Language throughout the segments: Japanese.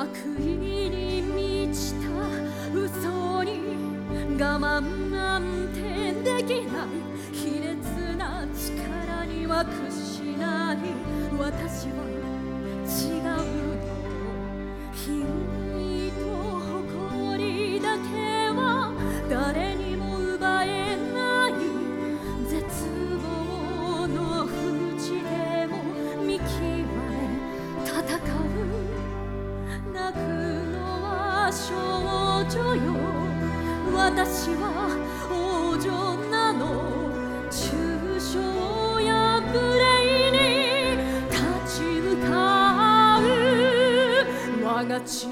悪意に満ちた嘘に我慢なんてできない卑劣な力には屈しない。私は王女なの。抽象や無礼に立ち向かう。我が父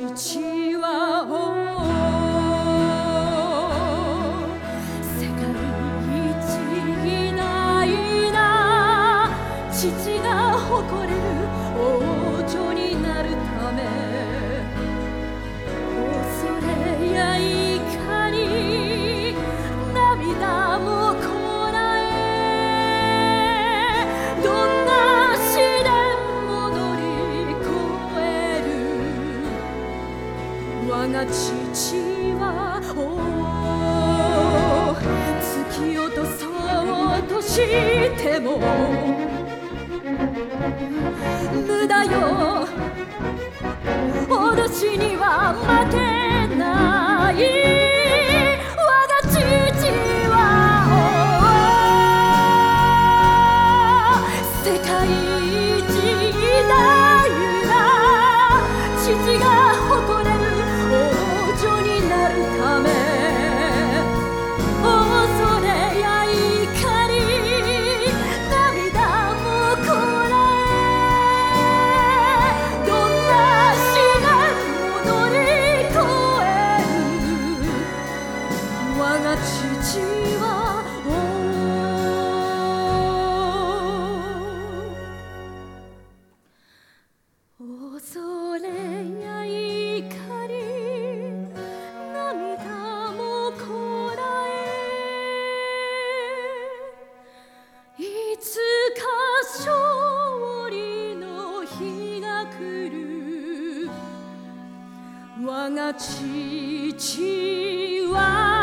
我が父はお突き落とそうとしても無駄よ。脅しには負け。恐れや怒り涙もこらえいつか勝利の日が来る。我が父は